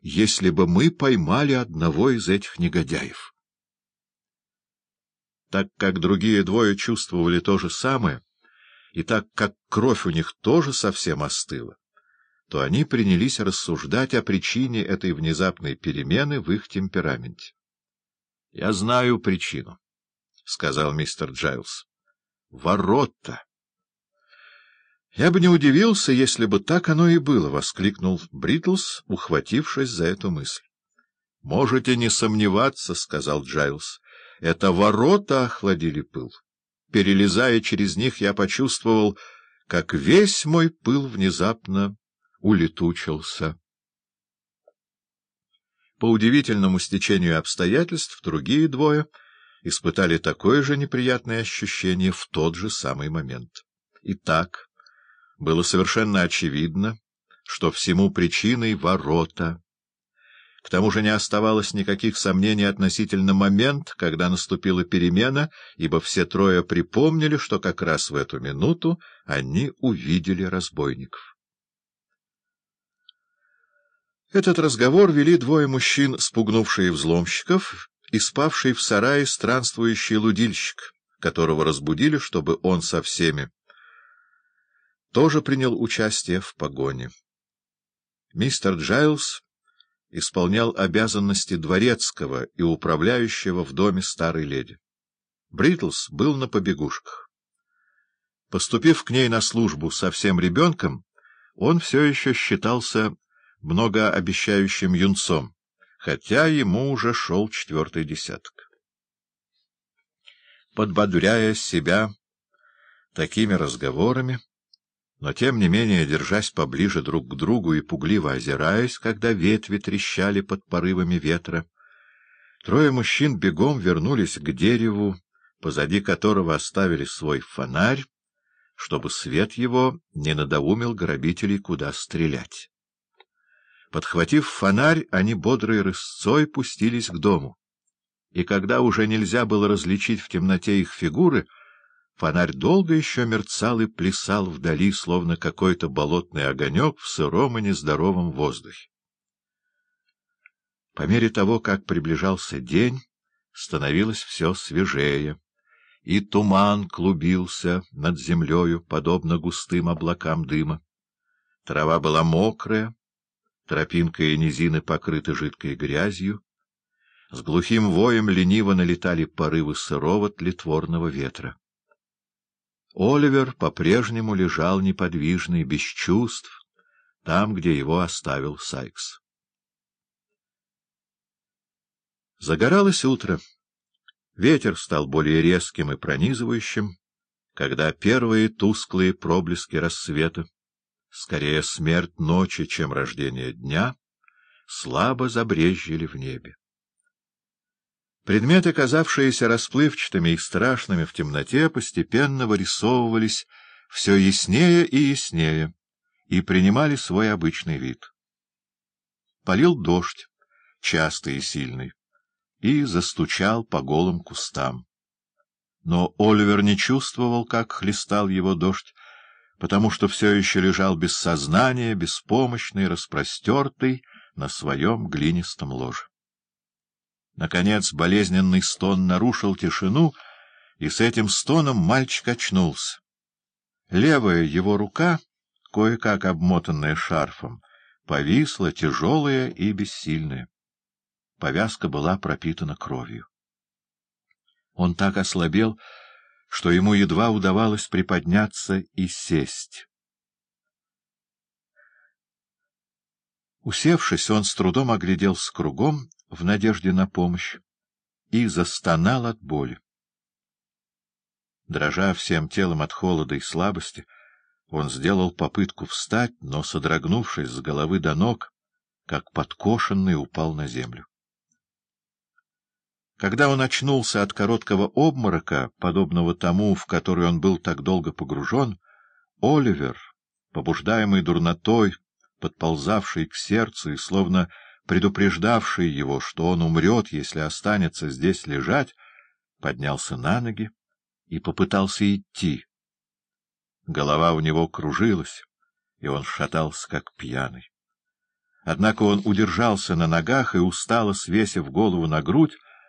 если бы мы поймали одного из этих негодяев. Так как другие двое чувствовали то же самое, и так как кровь у них тоже совсем остыла, то они принялись рассуждать о причине этой внезапной перемены в их темпераменте. — Я знаю причину, — сказал мистер Джайлс. — Ворота! — Я бы не удивился, если бы так оно и было, — воскликнул Бритлс, ухватившись за эту мысль. — Можете не сомневаться, — сказал Джайлс. — Это ворота охладили пыл. Перелезая через них, я почувствовал, как весь мой пыл внезапно улетучился. По удивительному стечению обстоятельств другие двое испытали такое же неприятное ощущение в тот же самый момент. Итак, было совершенно очевидно, что всему причиной ворота. К тому же не оставалось никаких сомнений относительно момента, когда наступила перемена, ибо все трое припомнили, что как раз в эту минуту они увидели разбойников. Этот разговор вели двое мужчин, спугнувшие взломщиков, и спавший в сарае странствующий лудильщик, которого разбудили, чтобы он со всеми тоже принял участие в погоне. Мистер Джайлс исполнял обязанности дворецкого и управляющего в доме старой леди. Бритлс был на побегушках. Поступив к ней на службу совсем ребенком, он все еще считался многообещающим юнцом, хотя ему уже шел четвертый десяток. Подбодряя себя такими разговорами, но тем не менее, держась поближе друг к другу и пугливо озираясь, когда ветви трещали под порывами ветра, трое мужчин бегом вернулись к дереву, позади которого оставили свой фонарь, чтобы свет его не надоумил грабителей, куда стрелять. Подхватив фонарь, они бодрой рысцой пустились к дому. И когда уже нельзя было различить в темноте их фигуры, фонарь долго еще мерцал и плясал вдали, словно какой-то болотный огонек в сыром и нездоровом воздухе. По мере того, как приближался день, становилось все свежее, и туман клубился над землею, подобно густым облакам дыма. Трава была мокрая, Тропинка и низины покрыты жидкой грязью. С глухим воем лениво налетали порывы сырого тлетворного ветра. Оливер по-прежнему лежал неподвижный, без чувств, там, где его оставил Сайкс. Загоралось утро. Ветер стал более резким и пронизывающим, когда первые тусклые проблески рассвета скорее смерть ночи, чем рождение дня, слабо забрезжили в небе. Предметы, казавшиеся расплывчатыми и страшными в темноте, постепенно вырисовывались все яснее и яснее и принимали свой обычный вид. Полил дождь, частый и сильный, и застучал по голым кустам. Но Оливер не чувствовал, как хлестал его дождь, потому что все еще лежал без сознания, беспомощный, распростертый на своем глинистом ложе. Наконец болезненный стон нарушил тишину, и с этим стоном мальчик очнулся. Левая его рука, кое-как обмотанная шарфом, повисла тяжелая и бессильная. Повязка была пропитана кровью. Он так ослабел, что ему едва удавалось приподняться и сесть. Усевшись, он с трудом огляделся кругом в надежде на помощь и застонал от боли. Дрожа всем телом от холода и слабости, он сделал попытку встать, но, содрогнувшись с головы до ног, как подкошенный, упал на землю. Когда он очнулся от короткого обморока, подобного тому, в который он был так долго погружен, Оливер, побуждаемый дурнотой, подползавший к сердцу и словно предупреждавший его, что он умрет, если останется здесь лежать, поднялся на ноги и попытался идти. Голова у него кружилась, и он шатался, как пьяный. Однако он удержался на ногах и, устало свесив голову на грудь,